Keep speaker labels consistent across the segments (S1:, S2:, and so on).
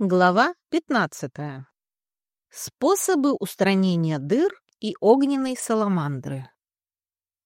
S1: Глава 15. Способы устранения дыр и огненной саламандры.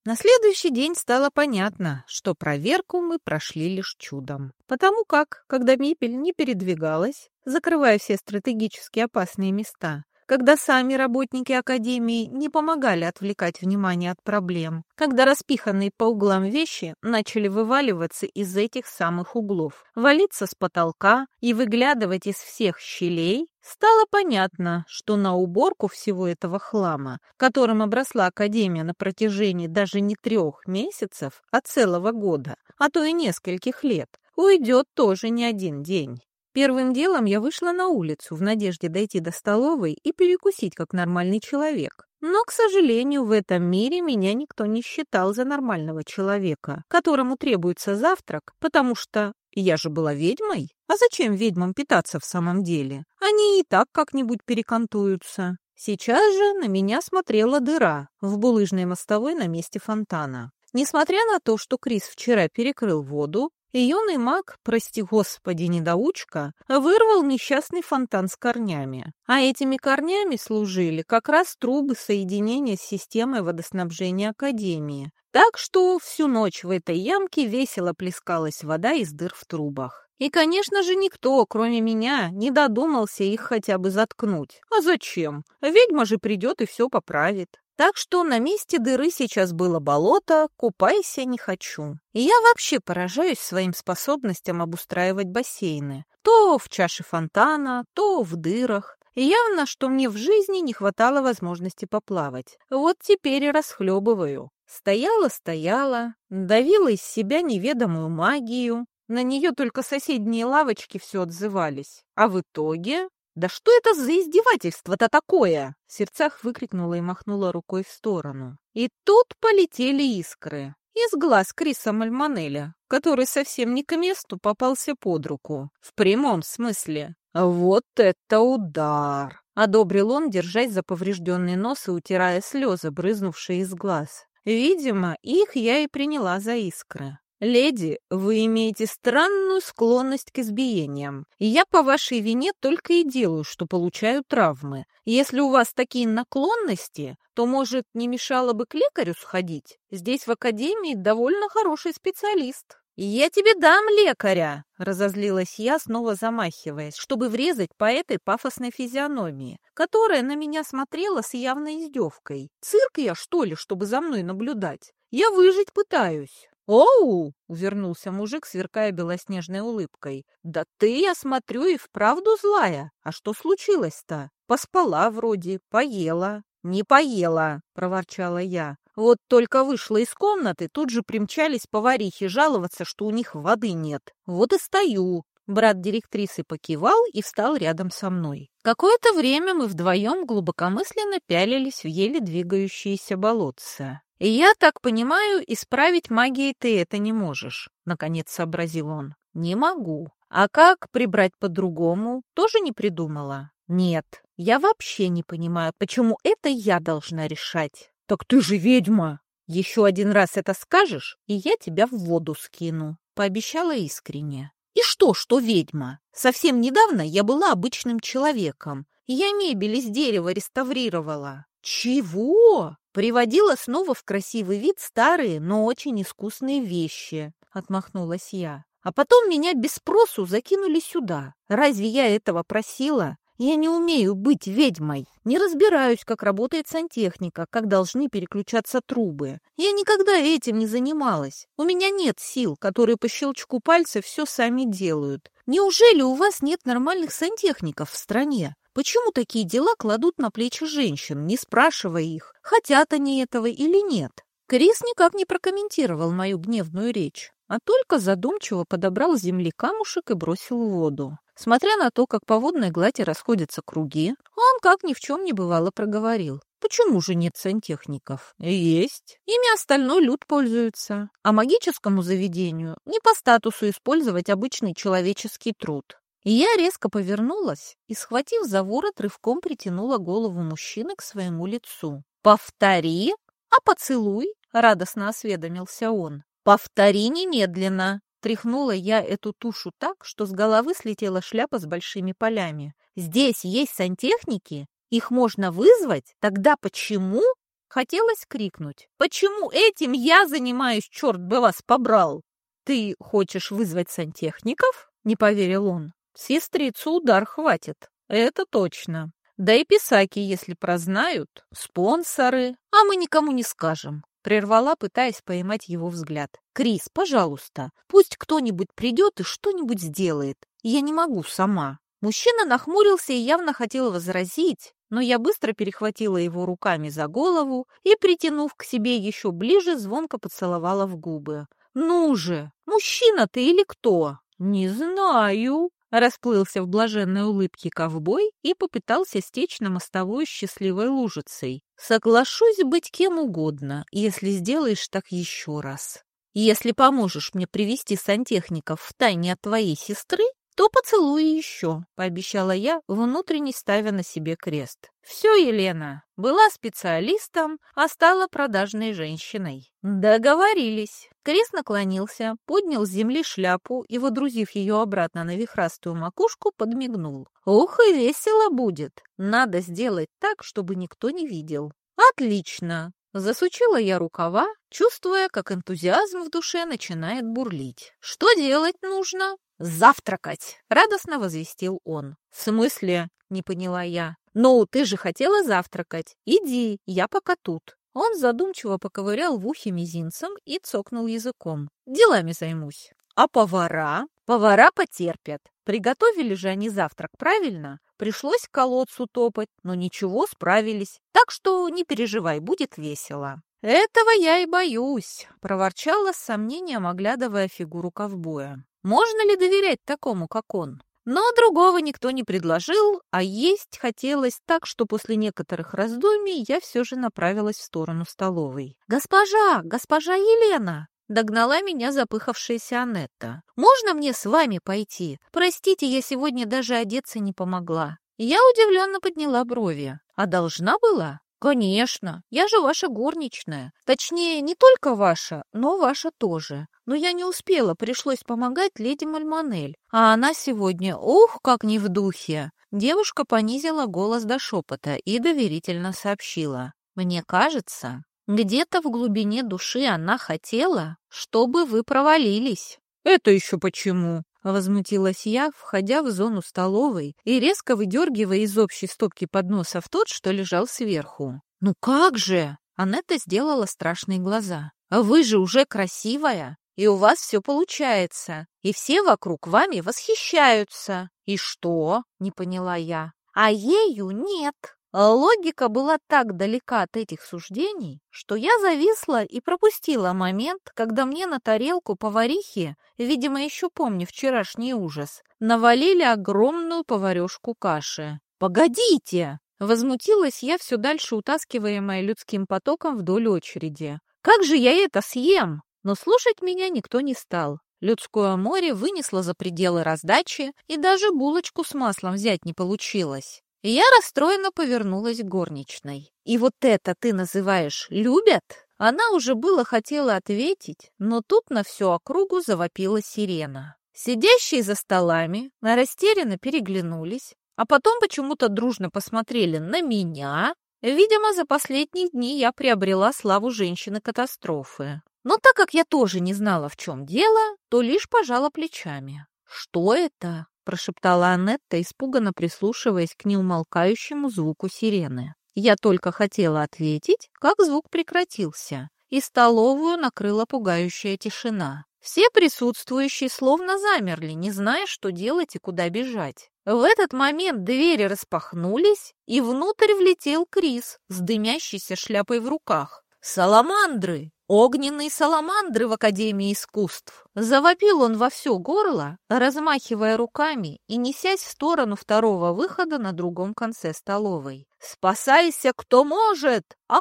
S1: На следующий день стало понятно, что проверку мы прошли лишь чудом. Потому как, когда мебель не передвигалась, закрывая все стратегически опасные места, когда сами работники Академии не помогали отвлекать внимание от проблем, когда распиханные по углам вещи начали вываливаться из этих самых углов, валиться с потолка и выглядывать из всех щелей, стало понятно, что на уборку всего этого хлама, которым обросла Академия на протяжении даже не трех месяцев, а целого года, а то и нескольких лет, уйдет тоже не один день. Первым делом я вышла на улицу в надежде дойти до столовой и перекусить как нормальный человек. Но, к сожалению, в этом мире меня никто не считал за нормального человека, которому требуется завтрак, потому что я же была ведьмой. А зачем ведьмам питаться в самом деле? Они и так как-нибудь перекантуются. Сейчас же на меня смотрела дыра в булыжной мостовой на месте фонтана. Несмотря на то, что Крис вчера перекрыл воду, и юный маг, прости господи, недоучка, вырвал несчастный фонтан с корнями. А этими корнями служили как раз трубы соединения с системой водоснабжения Академии. Так что всю ночь в этой ямке весело плескалась вода из дыр в трубах. И, конечно же, никто, кроме меня, не додумался их хотя бы заткнуть. А зачем? Ведьма же придет и все поправит. Так что на месте дыры сейчас было болото, купайся не хочу. И я вообще поражаюсь своим способностям обустраивать бассейны. То в чаше фонтана, то в дырах. И явно, что мне в жизни не хватало возможности поплавать. Вот теперь и расхлебываю. Стояла-стояла, давила из себя неведомую магию. На нее только соседние лавочки все отзывались. А в итоге «Да что это за издевательство-то такое?» В сердцах выкрикнула и махнула рукой в сторону. И тут полетели искры. Из глаз Криса Мальмонеля, который совсем не к месту попался под руку. В прямом смысле. «Вот это удар!» — одобрил он, держась за поврежденный нос и утирая слезы, брызнувшие из глаз. Видимо, их я и приняла за искры. «Леди, вы имеете странную склонность к избиениям. Я по вашей вине только и делаю, что получаю травмы. Если у вас такие наклонности, то, может, не мешало бы к лекарю сходить? Здесь в академии довольно хороший специалист». «Я тебе дам лекаря!» — разозлилась я, снова замахиваясь, чтобы врезать по этой пафосной физиономии, которая на меня смотрела с явной издевкой. «Цирк я, что ли, чтобы за мной наблюдать? Я выжить пытаюсь!» «Оу!» — увернулся мужик, сверкая белоснежной улыбкой. «Да ты, я смотрю, и вправду злая. А что случилось-то? Поспала вроде, поела». «Не поела», — проворчала я. «Вот только вышла из комнаты, тут же примчались поварихи жаловаться, что у них воды нет. Вот и стою». Брат директрисы покивал и встал рядом со мной. Какое-то время мы вдвоем глубокомысленно пялились в еле двигающиеся болотца. «И я так понимаю, исправить магией ты это не можешь», — наконец сообразил он. «Не могу. А как прибрать по-другому, тоже не придумала?» «Нет, я вообще не понимаю, почему это я должна решать». «Так ты же ведьма!» «Еще один раз это скажешь, и я тебя в воду скину», — пообещала искренне. «И что, что ведьма? Совсем недавно я была обычным человеком. Я мебель из дерева реставрировала». «Чего?» Приводила снова в красивый вид старые, но очень искусные вещи, отмахнулась я. А потом меня без спросу закинули сюда. Разве я этого просила? Я не умею быть ведьмой. Не разбираюсь, как работает сантехника, как должны переключаться трубы. Я никогда этим не занималась. У меня нет сил, которые по щелчку пальца все сами делают. Неужели у вас нет нормальных сантехников в стране? Почему такие дела кладут на плечи женщин, не спрашивая их, хотят они этого или нет? Крис никак не прокомментировал мою гневную речь, а только задумчиво подобрал с земли камушек и бросил в воду. Смотря на то, как по водной глади расходятся круги, он, как ни в чем не бывало, проговорил. Почему же нет сантехников? Есть. Ими остальной люд пользуется. А магическому заведению не по статусу использовать обычный человеческий труд. И я резко повернулась и, схватив за ворот, рывком притянула голову мужчины к своему лицу. «Повтори, а поцелуй!» — радостно осведомился он. «Повтори немедленно!» Тряхнула я эту тушу так, что с головы слетела шляпа с большими полями. «Здесь есть сантехники? Их можно вызвать? Тогда почему?» Хотелось крикнуть. «Почему этим я занимаюсь, черт бы вас побрал?» «Ты хочешь вызвать сантехников?» — не поверил он. «Сестрицу удар хватит, это точно. Да и писаки, если прознают, спонсоры, а мы никому не скажем. Прервала, пытаясь поймать его взгляд. «Крис, пожалуйста, пусть кто-нибудь придет и что-нибудь сделает. Я не могу сама». Мужчина нахмурился и явно хотел возразить, но я быстро перехватила его руками за голову и, притянув к себе еще ближе, звонко поцеловала в губы. «Ну же, мужчина ты или кто?» «Не знаю», Расплылся в блаженной улыбке ковбой и попытался стечь на мостовую счастливой лужицей. «Соглашусь быть кем угодно, если сделаешь так еще раз. Если поможешь мне привести сантехников в тайне от твоей сестры, то поцелую еще», — пообещала я, внутренне ставя на себе крест. «Все, Елена, была специалистом, а стала продажной женщиной». «Договорились». Крис наклонился, поднял с земли шляпу и, водрузив ее обратно на вихрастую макушку, подмигнул. «Ух, и весело будет! Надо сделать так, чтобы никто не видел». «Отлично!» Засучила я рукава, чувствуя, как энтузиазм в душе начинает бурлить. «Что делать нужно?» «Завтракать!» — радостно возвестил он. «В смысле?» — не поняла я. «Ну, ты же хотела завтракать. Иди, я пока тут». Он задумчиво поковырял в ухе мизинцем и цокнул языком. «Делами займусь». «А повара?» «Повара потерпят. Приготовили же они завтрак, правильно? Пришлось колодцу топать, но ничего, справились. Так что не переживай, будет весело». «Этого я и боюсь», — проворчала с сомнением, оглядывая фигуру ковбоя. Можно ли доверять такому, как он? Но другого никто не предложил, а есть хотелось так, что после некоторых раздумий я все же направилась в сторону столовой. «Госпожа! Госпожа Елена!» Догнала меня запыхавшаяся Анетта. «Можно мне с вами пойти? Простите, я сегодня даже одеться не помогла». Я удивленно подняла брови. «А должна была?» «Конечно, я же ваша горничная. Точнее, не только ваша, но ваша тоже. Но я не успела, пришлось помогать леди Мальмонель. А она сегодня, ух, как не в духе!» Девушка понизила голос до шепота и доверительно сообщила. «Мне кажется, где-то в глубине души она хотела, чтобы вы провалились». «Это еще почему?» Возмутилась я, входя в зону столовой и резко выдергивая из общей стопки подносов тот, что лежал сверху. «Ну как же!» Анетта сделала страшные глаза. «Вы же уже красивая, и у вас все получается, и все вокруг вами восхищаются». «И что?» — не поняла я. «А ею нет», Логика была так далека от этих суждений, что я зависла и пропустила момент, когда мне на тарелку поварихи, видимо, еще помню вчерашний ужас, навалили огромную поварешку каши. «Погодите!» — возмутилась я все дальше утаскиваемая людским потоком вдоль очереди. «Как же я это съем?» Но слушать меня никто не стал. Людское море вынесло за пределы раздачи, и даже булочку с маслом взять не получилось. Я расстроенно повернулась к горничной. «И вот это ты называешь «любят»?» Она уже было хотела ответить, но тут на всю округу завопила сирена. Сидящие за столами растерянно переглянулись, а потом почему-то дружно посмотрели на меня. Видимо, за последние дни я приобрела славу женщины-катастрофы. Но так как я тоже не знала, в чем дело, то лишь пожала плечами. «Что это?» прошептала Анетта, испуганно прислушиваясь к неумолкающему звуку сирены. Я только хотела ответить, как звук прекратился, и столовую накрыла пугающая тишина. Все присутствующие словно замерли, не зная, что делать и куда бежать. В этот момент двери распахнулись, и внутрь влетел Крис с дымящейся шляпой в руках. «Саламандры! Огненные саламандры в Академии искусств!» Завопил он во все горло, размахивая руками и несясь в сторону второго выхода на другом конце столовой. «Спасайся, кто может! а,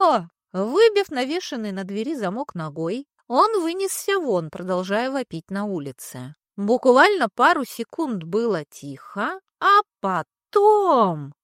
S1: -а Выбив навешанный на двери замок ногой, он вынесся вон, продолжая вопить на улице. Буквально пару секунд было тихо, а потом...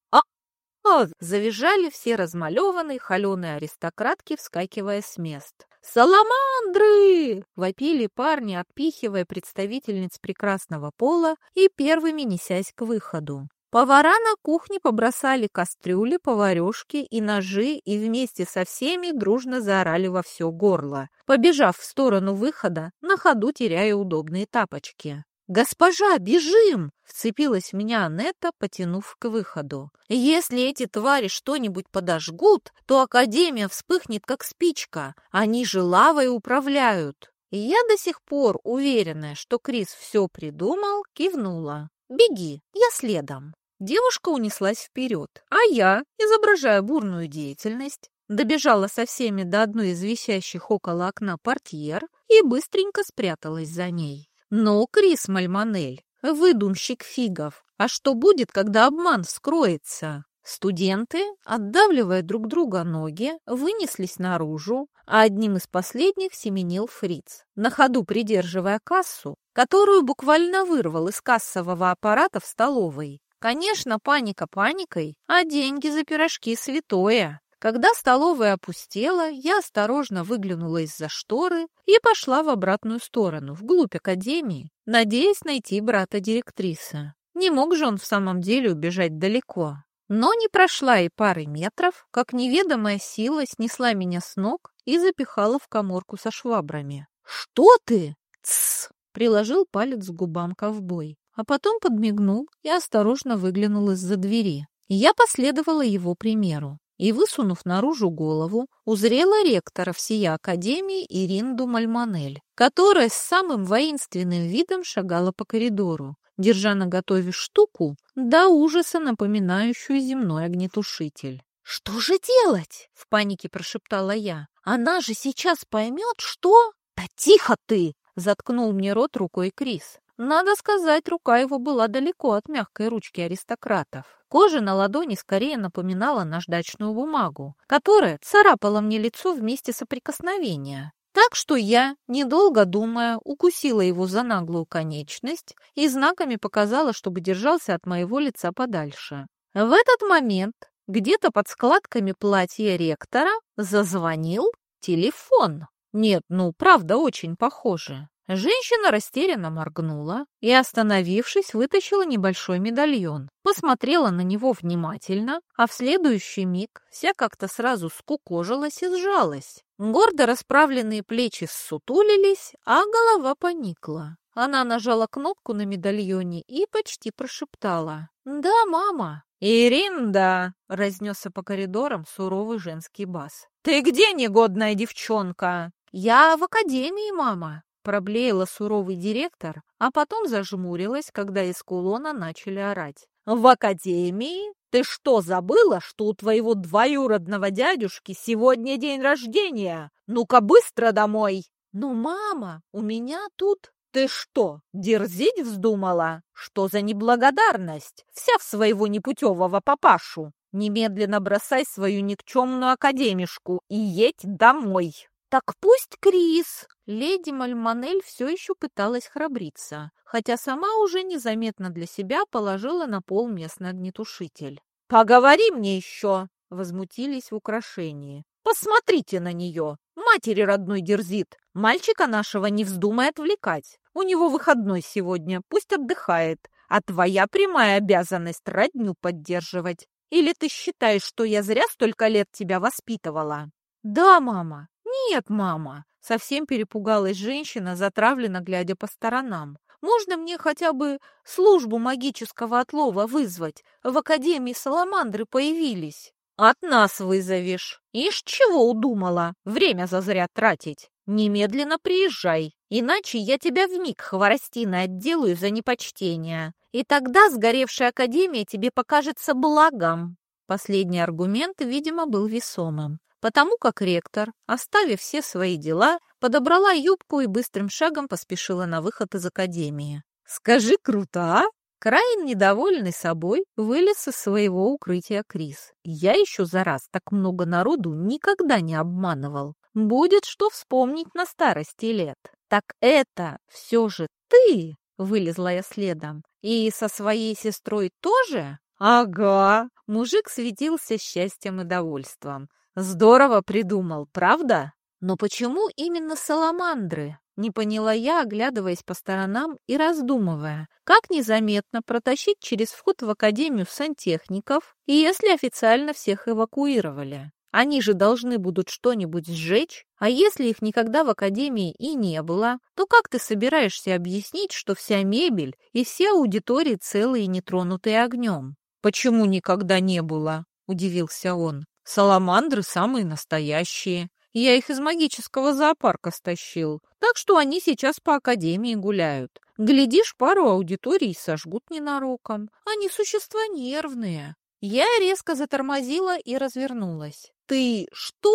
S1: «О!» — завизжали все размалеванные холеные аристократки, вскакивая с мест. «Саламандры!» — вопили парни, отпихивая представительниц прекрасного пола и первыми несясь к выходу. Повара на кухне побросали кастрюли, поварешки и ножи и вместе со всеми дружно заорали во все горло, побежав в сторону выхода, на ходу теряя удобные тапочки. «Госпожа, бежим!» — вцепилась в меня Анетта, потянув к выходу. «Если эти твари что-нибудь подожгут, то Академия вспыхнет, как спичка. Они же лавой управляют». И я до сих пор уверенная, что Крис все придумал, кивнула. «Беги, я следом». Девушка унеслась вперед, а я, изображая бурную деятельность, добежала со всеми до одной из висящих около окна портьер и быстренько спряталась за ней. Но Крис Мальмонель, выдумщик фигов, а что будет, когда обман вскроется? Студенты, отдавливая друг друга ноги, вынеслись наружу, а одним из последних семенил Фриц, на ходу придерживая кассу, которую буквально вырвал из кассового аппарата в столовой. Конечно, паника паникой, а деньги за пирожки святое. Когда столовая опустела, я осторожно выглянула из-за шторы и пошла в обратную сторону, вглубь академии, надеясь найти брата директрисы. Не мог же он в самом деле убежать далеко. Но не прошла и пары метров, как неведомая сила снесла меня с ног и запихала в коморку со швабрами. «Что ты?» «Тссс!» — приложил палец к губам ковбой, а потом подмигнул и осторожно выглянул из-за двери. Я последовала его примеру и, высунув наружу голову, узрела ректора всея Академии Иринду Мальманель, которая с самым воинственным видом шагала по коридору, держа на готове штуку, до ужаса напоминающую земной огнетушитель. «Что же делать?» — в панике прошептала я. «Она же сейчас поймет, что...» «Да тихо ты!» — заткнул мне рот рукой Крис. Надо сказать, рука его была далеко от мягкой ручки аристократов. Кожа на ладони скорее напоминала наждачную бумагу, которая царапала мне лицо вместе соприкосновения. Так что я, недолго думая, укусила его за наглую конечность и знаками показала, чтобы держался от моего лица подальше. В этот момент где-то под складками платья ректора зазвонил телефон. Нет, ну, правда, очень похоже. Женщина растерянно моргнула и, остановившись, вытащила небольшой медальон. Посмотрела на него внимательно, а в следующий миг вся как-то сразу скукожилась и сжалась. Гордо расправленные плечи ссутулились, а голова поникла. Она нажала кнопку на медальоне и почти прошептала. «Да, мама». «Иринда!» — разнесся по коридорам суровый женский бас. «Ты где, негодная девчонка?» «Я в академии, мама», Проблеяла суровый директор, а потом зажмурилась, когда из кулона начали орать. «В академии? Ты что, забыла, что у твоего двоюродного дядюшки сегодня день рождения? Ну-ка быстро домой!» «Ну, мама, у меня тут...» «Ты что, дерзить вздумала? Что за неблагодарность? Вся в своего непутевого папашу! Немедленно бросай свою никчемную академишку и едь домой!» «Так пусть Крис!» Леди Мальманель все еще пыталась храбриться, хотя сама уже незаметно для себя положила на пол местный огнетушитель. «Поговори мне еще!» — возмутились в украшении. «Посмотрите на нее! Матери родной дерзит! Мальчика нашего не вздумай отвлекать! У него выходной сегодня, пусть отдыхает, а твоя прямая обязанность родню поддерживать. Или ты считаешь, что я зря столько лет тебя воспитывала?» «Да, мама, «Нет, мама!» — совсем перепугалась женщина, затравленно глядя по сторонам. «Можно мне хотя бы службу магического отлова вызвать? В Академии Саламандры появились». «От нас вызовешь. Ишь, чего удумала? Время зазря тратить. Немедленно приезжай, иначе я тебя вмиг хворостиной отделаю за непочтение. И тогда сгоревшая Академия тебе покажется благом». Последний аргумент, видимо, был весомым потому как ректор, оставив все свои дела, подобрала юбку и быстрым шагом поспешила на выход из академии. «Скажи, круто, а?» Краин, недовольный собой, вылез из своего укрытия Крис. «Я еще за раз так много народу никогда не обманывал. Будет что вспомнить на старости лет. Так это все же ты!» — вылезла я следом. «И со своей сестрой тоже?» Ага, мужик светился счастьем и довольством. Здорово придумал, правда? Но почему именно саламандры? Не поняла я, оглядываясь по сторонам и раздумывая, как незаметно протащить через вход в Академию сантехников, и если официально всех эвакуировали. Они же должны будут что-нибудь сжечь, а если их никогда в Академии и не было, то как ты собираешься объяснить, что вся мебель и все аудитории целые и нетронутые огнем? «Почему никогда не было?» – удивился он. «Саламандры самые настоящие. Я их из магического зоопарка стащил, так что они сейчас по академии гуляют. Глядишь, пару аудиторий сожгут ненароком. Они существа нервные. Я резко затормозила и развернулась. «Ты что?»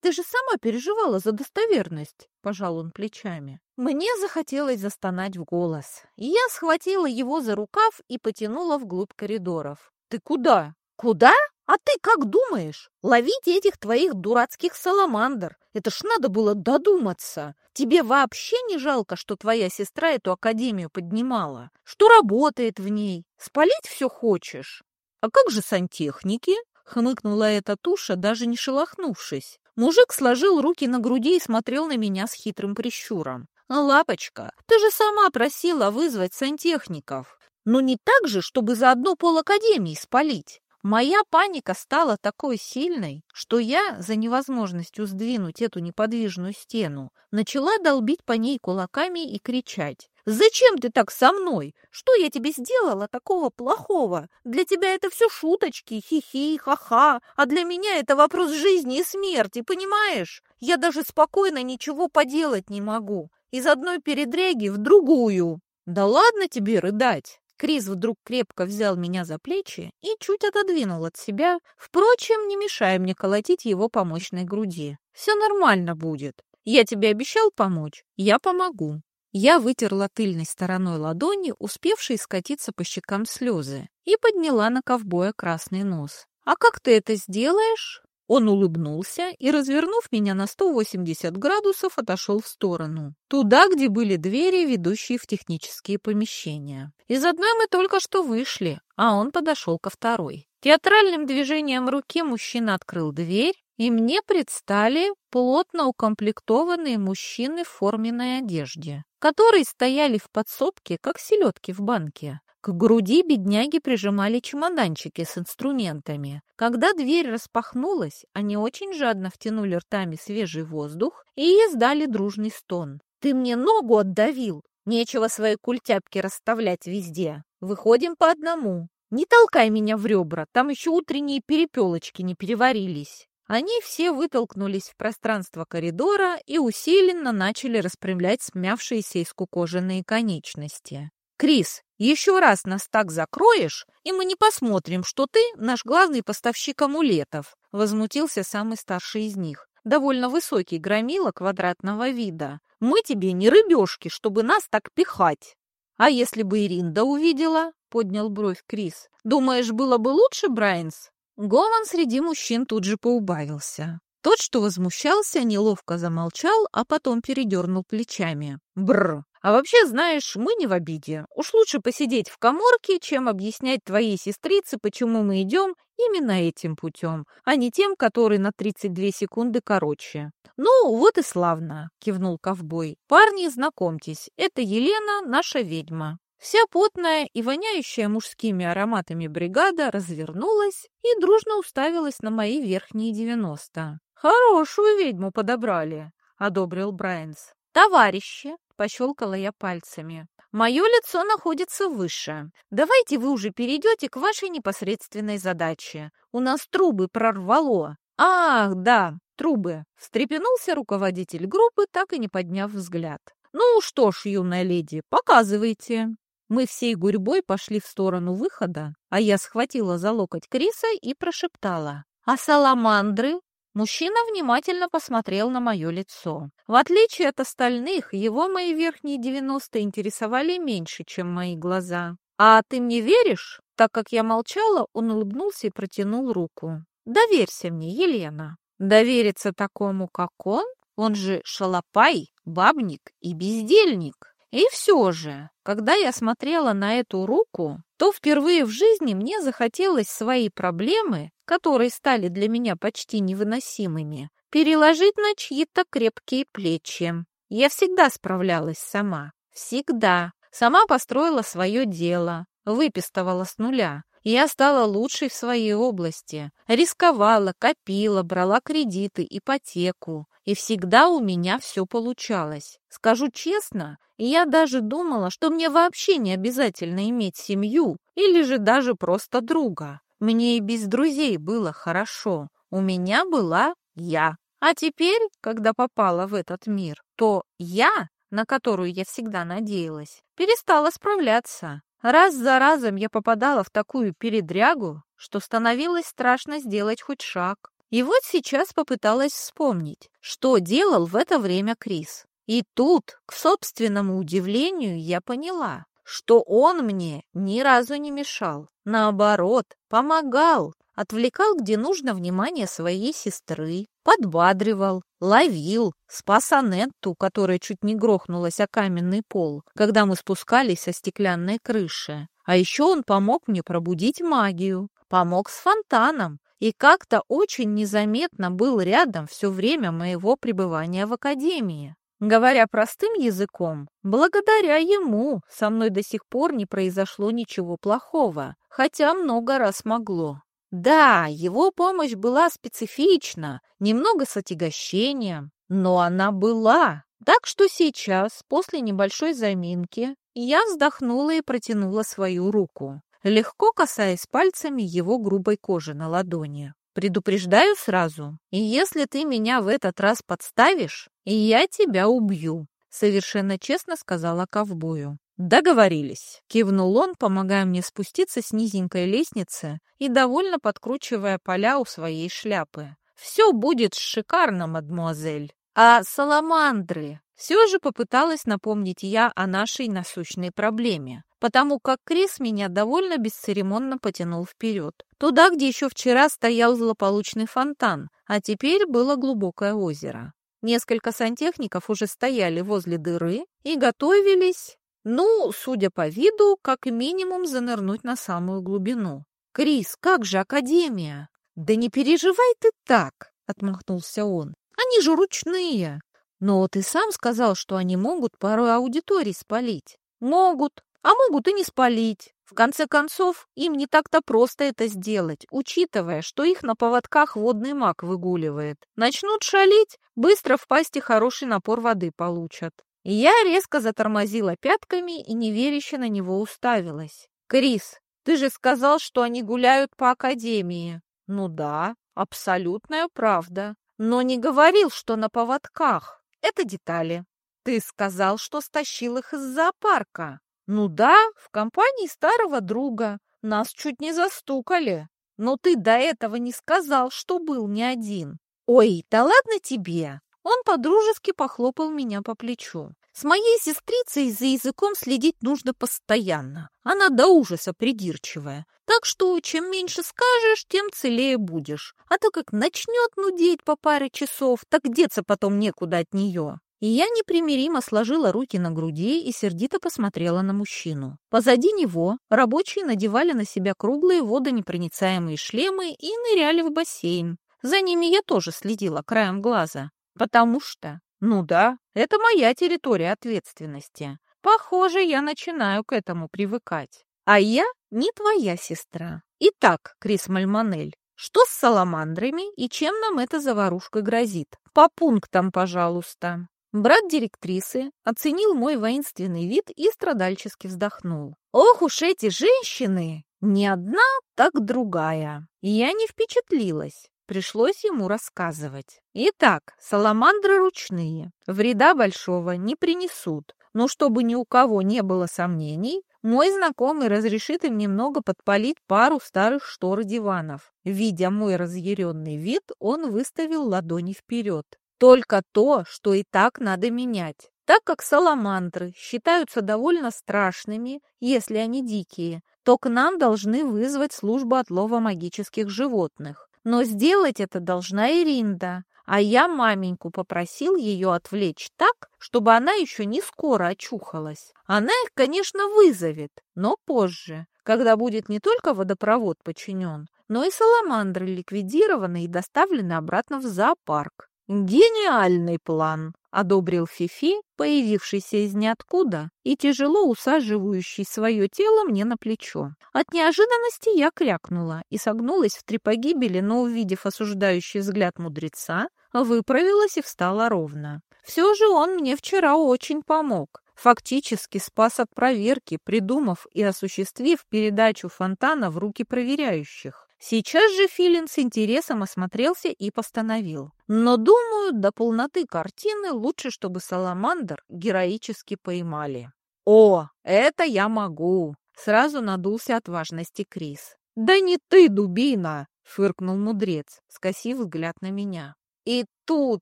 S1: «Ты же сама переживала за достоверность», — пожал он плечами. Мне захотелось застонать в голос. Я схватила его за рукав и потянула вглубь коридоров. «Ты куда?» «Куда?» А ты как думаешь? Ловить этих твоих дурацких саламандр. Это ж надо было додуматься. Тебе вообще не жалко, что твоя сестра эту академию поднимала? Что работает в ней? Спалить все хочешь? А как же сантехники? Хмыкнула эта туша, даже не шелохнувшись. Мужик сложил руки на груди и смотрел на меня с хитрым прищуром. «Лапочка, ты же сама просила вызвать сантехников. Но не так же, чтобы за одну пол академии спалить. Моя паника стала такой сильной, что я, за невозможностью сдвинуть эту неподвижную стену, начала долбить по ней кулаками и кричать. «Зачем ты так со мной? Что я тебе сделала такого плохого? Для тебя это все шуточки, хихи, ха-ха, а для меня это вопрос жизни и смерти, понимаешь? Я даже спокойно ничего поделать не могу. Из одной передряги в другую». «Да ладно тебе рыдать!» Крис вдруг крепко взял меня за плечи и чуть отодвинул от себя, впрочем, не мешая мне колотить его по мощной груди. «Все нормально будет. Я тебе обещал помочь? Я помогу». Я вытерла тыльной стороной ладони, успевшей скатиться по щекам слезы, и подняла на ковбоя красный нос. «А как ты это сделаешь?» Он улыбнулся и, развернув меня на 180 градусов, отошел в сторону. Туда, где были двери, ведущие в технические помещения. Из одной мы только что вышли, а он подошел ко второй. Театральным движением руки мужчина открыл дверь, и мне предстали плотно укомплектованные мужчины в форменной одежде, которые стояли в подсобке, как селедки в банке. К груди бедняги прижимали чемоданчики с инструментами. Когда дверь распахнулась, они очень жадно втянули ртами свежий воздух и издали дружный стон. «Ты мне ногу отдавил! Нечего свои культяпки расставлять везде. Выходим по одному. Не толкай меня в ребра, там еще утренние перепелочки не переварились». Они все вытолкнулись в пространство коридора и усиленно начали распрямлять смявшиеся и скукоженные конечности. «Крис, еще раз нас так закроешь, и мы не посмотрим, что ты наш главный поставщик амулетов», возмутился самый старший из них, довольно высокий громила квадратного вида. «Мы тебе не рыбешки, чтобы нас так пихать». «А если бы Иринда увидела?» — поднял бровь Крис. «Думаешь, было бы лучше, Брайнс?» Гомон среди мужчин тут же поубавился. Тот, что возмущался, неловко замолчал, а потом передернул плечами. Бррр, а вообще, знаешь, мы не в обиде. Уж лучше посидеть в коморке, чем объяснять твоей сестрице, почему мы идем именно этим путем, а не тем, который на 32 секунды короче. «Ну, вот и славно», — кивнул ковбой. «Парни, знакомьтесь, это Елена, наша ведьма». Вся потная и воняющая мужскими ароматами бригада развернулась и дружно уставилась на мои верхние девяносто. «Хорошую ведьму подобрали», — одобрил Брайанс. «Товарищи!» — пощелкала я пальцами. «Мое лицо находится выше. Давайте вы уже перейдете к вашей непосредственной задаче. У нас трубы прорвало». «Ах, да, трубы!» — встрепенулся руководитель группы, так и не подняв взгляд. «Ну что ж, юная леди, показывайте». Мы всей гурьбой пошли в сторону выхода, а я схватила за локоть Криса и прошептала. «А саламандры? Мужчина внимательно посмотрел на мое лицо. В отличие от остальных, его мои верхние девяносто интересовали меньше, чем мои глаза. «А ты мне веришь?» Так как я молчала, он улыбнулся и протянул руку. «Доверься мне, Елена». «Довериться такому, как он? Он же шалопай, бабник и бездельник». И все же, когда я смотрела на эту руку, то впервые в жизни мне захотелось свои проблемы, которые стали для меня почти невыносимыми, переложить на чьи-то крепкие плечи. Я всегда справлялась сама. Всегда. Сама построила свое дело, выпистывала с нуля. Я стала лучшей в своей области. Рисковала, копила, брала кредиты, ипотеку. И всегда у меня все получалось. Скажу честно, я даже думала, что мне вообще не обязательно иметь семью или же даже просто друга. Мне и без друзей было хорошо. У меня была я. А теперь, когда попала в этот мир, то я, на которую я всегда надеялась, перестала справляться. Раз за разом я попадала в такую передрягу, что становилось страшно сделать хоть шаг. И вот сейчас попыталась вспомнить, что делал в это время Крис. И тут, к собственному удивлению, я поняла, что он мне ни разу не мешал. Наоборот, помогал, отвлекал, где нужно, внимание своей сестры, подбадривал, ловил, спас Анетту, которая чуть не грохнулась о каменный пол, когда мы спускались со стеклянной крыши. А еще он помог мне пробудить магию, помог с фонтаном и как-то очень незаметно был рядом все время моего пребывания в академии. Говоря простым языком, благодаря ему со мной до сих пор не произошло ничего плохого, хотя много раз могло. Да, его помощь была специфична, немного с отягощением, но она была. Так что сейчас, после небольшой заминки, я вздохнула и протянула свою руку, легко касаясь пальцами его грубой кожи на ладони. Предупреждаю сразу, и если ты меня в этот раз подставишь, я тебя убью, совершенно честно сказала ковбою. «Договорились», — кивнул он, помогая мне спуститься с низенькой лестницы и довольно подкручивая поля у своей шляпы. «Все будет шикарно, мадмуазель. А саламандры?» Все же попыталась напомнить я о нашей насущной проблеме, потому как Крис меня довольно бесцеремонно потянул вперед. Туда, где еще вчера стоял злополучный фонтан, а теперь было глубокое озеро. Несколько сантехников уже стояли возле дыры и готовились ну, судя по виду, как минимум занырнуть на самую глубину. «Крис, как же Академия?» «Да не переживай ты так!» — отмахнулся он. «Они же ручные!» «Но ты сам сказал, что они могут пару аудиторий спалить». «Могут, а могут и не спалить. В конце концов, им не так-то просто это сделать, учитывая, что их на поводках водный маг выгуливает. Начнут шалить, быстро в пасти хороший напор воды получат. Я резко затормозила пятками и неверяще на него уставилась. «Крис, ты же сказал, что они гуляют по академии». «Ну да, абсолютная правда. Но не говорил, что на поводках. Это детали. Ты сказал, что стащил их из зоопарка». «Ну да, в компании старого друга. Нас чуть не застукали. Но ты до этого не сказал, что был не один». «Ой, да ладно тебе!» Он подружески похлопал меня по плечу. С моей сестрицей за языком следить нужно постоянно. Она до ужаса придирчивая. Так что чем меньше скажешь, тем целее будешь. А то как начнет нудеть по паре часов, так деться потом некуда от нее. И я непримиримо сложила руки на груди и сердито посмотрела на мужчину. Позади него рабочие надевали на себя круглые водонепроницаемые шлемы и ныряли в бассейн. За ними я тоже следила краем глаза. Потому что, ну да, это моя территория ответственности. Похоже, я начинаю к этому привыкать. А я не твоя сестра. Итак, Крис Мальмонель, что с саламандрами и чем нам эта заварушка грозит? По пунктам, пожалуйста. Брат директрисы оценил мой воинственный вид и страдальчески вздохнул. Ох уж эти женщины! Не одна, так другая. Я не впечатлилась. Пришлось ему рассказывать. Итак, саламандры ручные, вреда большого не принесут. Но чтобы ни у кого не было сомнений, мой знакомый разрешит им немного подпалить пару старых штор диванов. Видя мой разъяренный вид, он выставил ладони вперед. Только то, что и так надо менять. Так как саламандры считаются довольно страшными, если они дикие, то к нам должны вызвать службу отлова магических животных. Но сделать это должна Иринда. А я маменьку попросил ее отвлечь так, чтобы она еще не скоро очухалась. Она их, конечно, вызовет, но позже, когда будет не только водопровод подчинен, но и саламандры ликвидированы и доставлены обратно в зоопарк. «Гениальный план!» — одобрил Фифи, появившийся из ниоткуда и тяжело усаживающий свое тело мне на плечо. От неожиданности я крякнула и согнулась в три погибели, но, увидев осуждающий взгляд мудреца, выправилась и встала ровно. Все же он мне вчера очень помог. Фактически спас от проверки, придумав и осуществив передачу фонтана в руки проверяющих. Сейчас же Филин с интересом осмотрелся и постановил. Но, думаю, до полноты картины лучше, чтобы Саламандр героически поймали. «О, это я могу!» Сразу надулся от важности Крис. «Да не ты, дубина!» — фыркнул мудрец, скосив взгляд на меня. И тут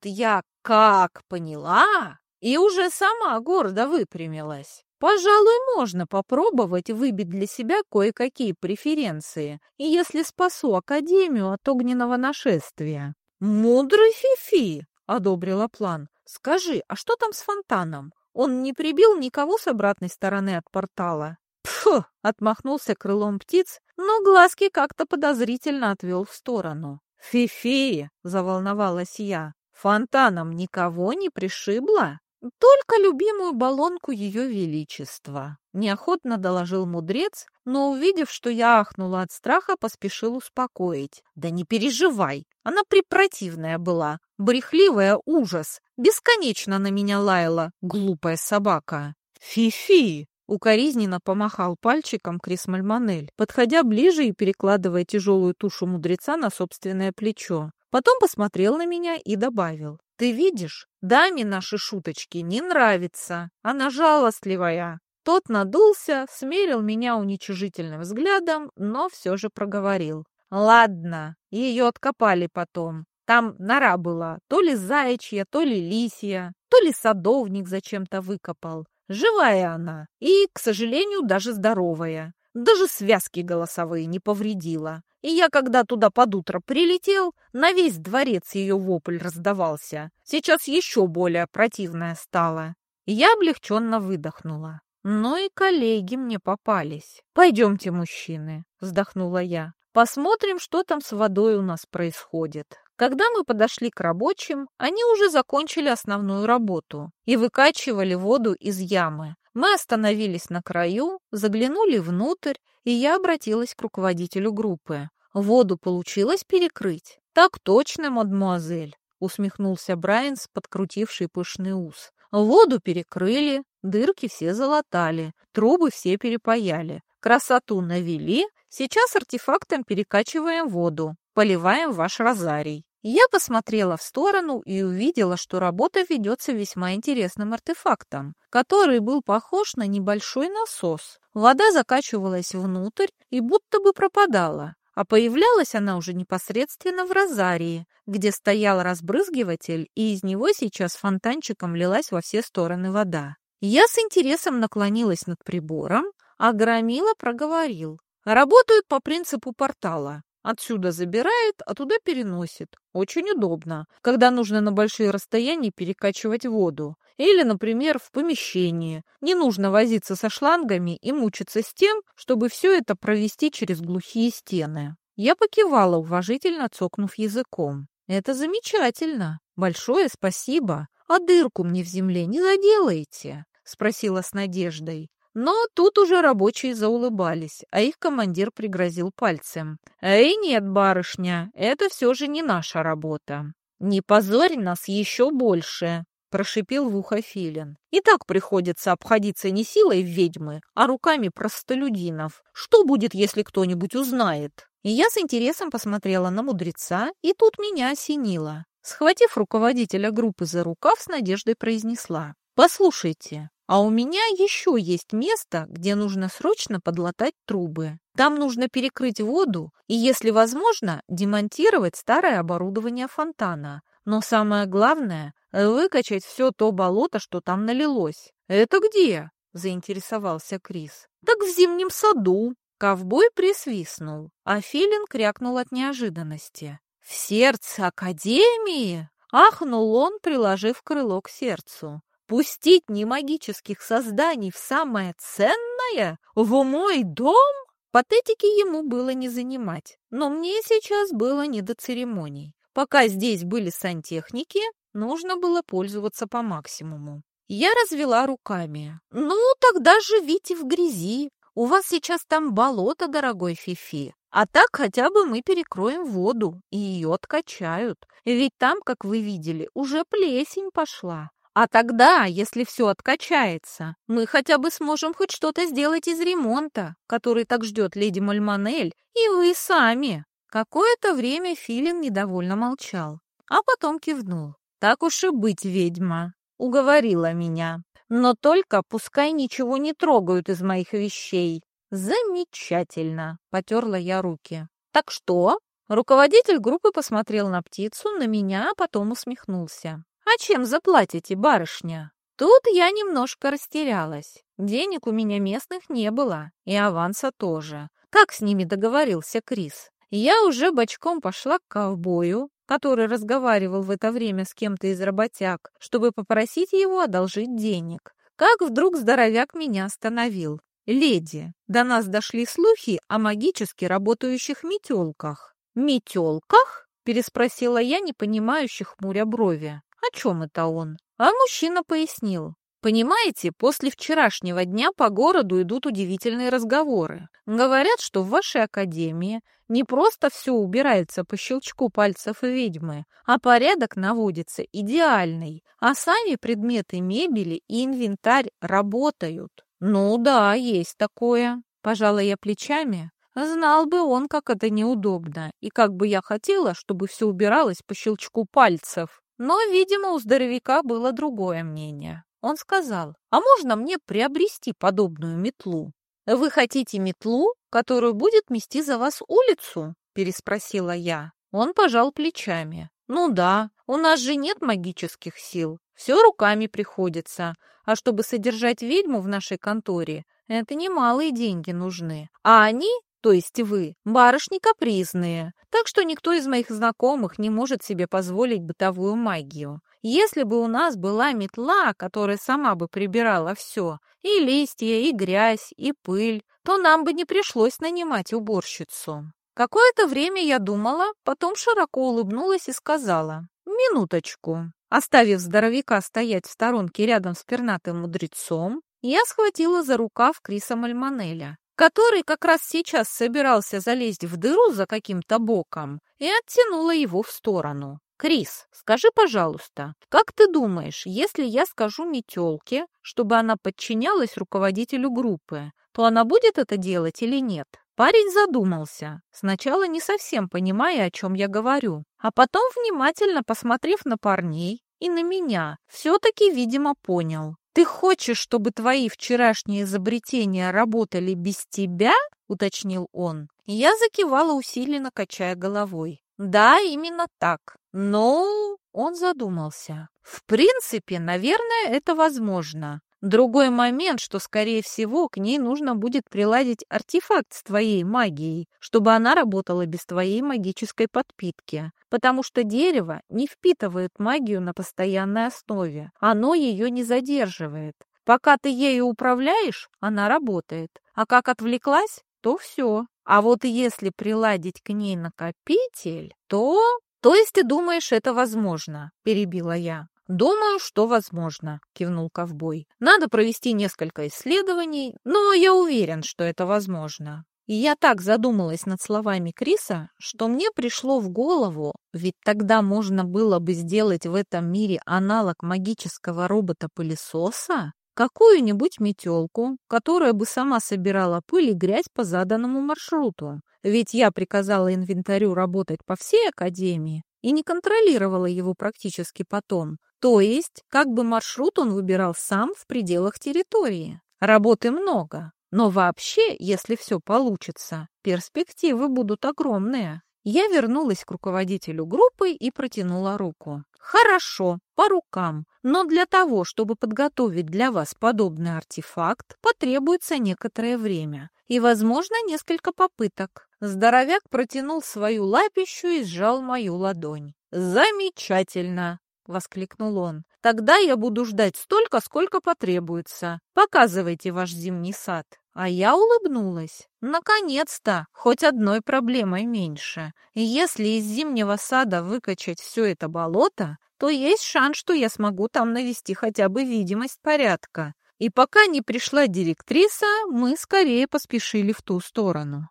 S1: я как поняла, и уже сама гордо выпрямилась. Пожалуй, можно попробовать выбить для себя кое-какие преференции, если спасу Академию от огненного нашествия. «Мудрый Фифи!» — одобрила план. «Скажи, а что там с фонтаном? Он не прибил никого с обратной стороны от портала?» «Пф!» — отмахнулся крылом птиц, но глазки как-то подозрительно отвел в сторону. «Фифи!» — заволновалась я. «Фонтаном никого не пришибло?» «Только любимую баллонку Ее Величества», — неохотно доложил мудрец, но, увидев, что я ахнула от страха, поспешил успокоить. «Да не переживай, она препротивная была, брехливая ужас, бесконечно на меня лаяла, глупая собака». «Фи-фи!» — укоризненно помахал пальчиком Крис Мальмонель, подходя ближе и перекладывая тяжелую тушу мудреца на собственное плечо. Потом посмотрел на меня и добавил. «Ты видишь, даме наши шуточки не нравятся. Она жалостливая». Тот надулся, смерил меня уничижительным взглядом, но все же проговорил. «Ладно, ее откопали потом. Там нора была, то ли заячья, то ли лисья, то ли садовник зачем-то выкопал. Живая она и, к сожалению, даже здоровая. Даже связки голосовые не повредила. И я, когда туда под утро прилетел, на весь дворец ее вопль раздавался. Сейчас еще более противная стала. Я облегченно выдохнула. Ну и коллеги мне попались. «Пойдемте, мужчины», — вздохнула я. «Посмотрим, что там с водой у нас происходит». Когда мы подошли к рабочим, они уже закончили основную работу и выкачивали воду из ямы. Мы остановились на краю, заглянули внутрь, и я обратилась к руководителю группы. «Воду получилось перекрыть?» «Так точно, мадемуазель», — усмехнулся Брайанс, подкрутивший пышный ус. «Воду перекрыли, дырки все залатали, трубы все перепаяли, красоту навели, сейчас артефактом перекачиваем воду, поливаем ваш розарий». Я посмотрела в сторону и увидела, что работа ведется весьма интересным артефактом, который был похож на небольшой насос. Вода закачивалась внутрь и будто бы пропадала, а появлялась она уже непосредственно в розарии, где стоял разбрызгиватель, и из него сейчас фонтанчиком лилась во все стороны вода. Я с интересом наклонилась над прибором, а Громила проговорил. Работают по принципу портала. Отсюда забирает, а туда переносит. Очень удобно, когда нужно на большие расстояния перекачивать воду. Или, например, в помещении. Не нужно возиться со шлангами и мучиться с тем, чтобы все это провести через глухие стены. Я покивала, уважительно цокнув языком. Это замечательно. Большое спасибо. А дырку мне в земле не заделаете? Спросила с надеждой. Но тут уже рабочие заулыбались, а их командир пригрозил пальцем. «Эй, нет, барышня, это все же не наша работа. Не позорь нас еще больше!» Прошипел в ухо Филин. «И так приходится обходиться не силой ведьмы, а руками простолюдинов. Что будет, если кто-нибудь узнает?» И я с интересом посмотрела на мудреца, и тут меня осенило. Схватив руководителя группы за рукав, с надеждой произнесла. «Послушайте, а у меня еще есть место, где нужно срочно подлатать трубы. Там нужно перекрыть воду и, если возможно, демонтировать старое оборудование фонтана. Но самое главное – выкачать все то болото, что там налилось. «Это где?» – заинтересовался Крис. «Так в зимнем саду». Ковбой присвистнул, а Филин крякнул от неожиданности. «В сердце Академии? Ахнул он, приложив крыло к сердцу. Пустить немагических созданий в самое ценное? В мой дом? Патетики ему было не занимать, но мне сейчас было не до церемоний. Пока здесь были сантехники, нужно было пользоваться по максимуму. Я развела руками. «Ну, тогда живите в грязи. У вас сейчас там болото, дорогой Фифи. А так хотя бы мы перекроем воду, и ее откачают. Ведь там, как вы видели, уже плесень пошла. А тогда, если все откачается, мы хотя бы сможем хоть что-то сделать из ремонта, который так ждет леди Мальмонель, и вы сами». Какое-то время Филин недовольно молчал, а потом кивнул. «Так уж и быть, ведьма. Уговорила меня. Но только пускай ничего не трогают из моих вещей. Замечательно, потерла я руки. Так что? Руководитель группы посмотрел на птицу, на меня, а потом усмехнулся. «А чем заплатите, барышня?» Тут я немножко растерялась. Денег у меня местных не было, и аванса тоже. Как с ними договорился Крис? Я уже бочком пошла к ковбою, который разговаривал в это время с кем-то из работяг, чтобы попросить его одолжить денег. Как вдруг здоровяк меня остановил. «Леди, до нас дошли слухи о магически работающих метелках». «Метелках?» – переспросила я, не понимающих хмуря брови. «О чем это он?» А мужчина пояснил. Понимаете, после вчерашнего дня по городу идут удивительные разговоры. Говорят, что в вашей академии не просто все убирается по щелчку пальцев ведьмы, а порядок наводится идеальный, а сами предметы мебели и инвентарь работают. Ну да, есть такое. Пожала я плечами. Знал бы он, как это неудобно, и как бы я хотела, чтобы все убиралось по щелчку пальцев. Но, видимо, у здоровяка было другое мнение. Он сказал, а можно мне приобрести подобную метлу? Вы хотите метлу, которую будет мести за вас улицу? Переспросила я. Он пожал плечами. Ну да, у нас же нет магических сил. Все руками приходится. А чтобы содержать ведьму в нашей конторе, это немалые деньги нужны. А они то есть вы, барышни капризные, так что никто из моих знакомых не может себе позволить бытовую магию. Если бы у нас была метла, которая сама бы прибирала все, и листья, и грязь, и пыль, то нам бы не пришлось нанимать уборщицу. Какое-то время я думала, потом широко улыбнулась и сказала «Минуточку». Оставив здоровяка стоять в сторонке рядом с пернатым мудрецом, я схватила за рукав Криса Мальмонеля который как раз сейчас собирался залезть в дыру за каким-то боком, и оттянула его в сторону. «Крис, скажи, пожалуйста, как ты думаешь, если я скажу метелке, чтобы она подчинялась руководителю группы, то она будет это делать или нет?» Парень задумался, сначала не совсем понимая, о чем я говорю, а потом, внимательно посмотрев на парней и на меня, все-таки, видимо, понял. «Ты хочешь, чтобы твои вчерашние изобретения работали без тебя?» — уточнил он. Я закивала усиленно, качая головой. «Да, именно так. Но...» — он задумался. «В принципе, наверное, это возможно. Другой момент, что, скорее всего, к ней нужно будет приладить артефакт с твоей магией, чтобы она работала без твоей магической подпитки, потому что дерево не впитывает магию на постоянной основе, оно ее не задерживает. Пока ты ею управляешь, она работает, а как отвлеклась, то все. А вот если приладить к ней накопитель, то... То есть ты думаешь, это возможно, перебила я. «Думаю, что возможно», — кивнул ковбой. «Надо провести несколько исследований, но я уверен, что это возможно». И я так задумалась над словами Криса, что мне пришло в голову, ведь тогда можно было бы сделать в этом мире аналог магического робота-пылесоса, какую-нибудь метелку, которая бы сама собирала пыль и грязь по заданному маршруту. Ведь я приказала инвентарю работать по всей академии и не контролировала его практически потом, то есть, как бы маршрут он выбирал сам в пределах территории. Работы много, но вообще, если все получится, перспективы будут огромные. Я вернулась к руководителю группы и протянула руку. «Хорошо, по рукам, но для того, чтобы подготовить для вас подобный артефакт, потребуется некоторое время и, возможно, несколько попыток. Здоровяк протянул свою лапищу и сжал мою ладонь. «Замечательно!» — воскликнул он. «Тогда я буду ждать столько, сколько потребуется. Показывайте ваш зимний сад». А я улыбнулась. Наконец-то, хоть одной проблемой меньше. Если из зимнего сада выкачать все это болото, то есть шанс, что я смогу там навести хотя бы видимость порядка. И пока не пришла директриса, мы скорее поспешили в ту сторону.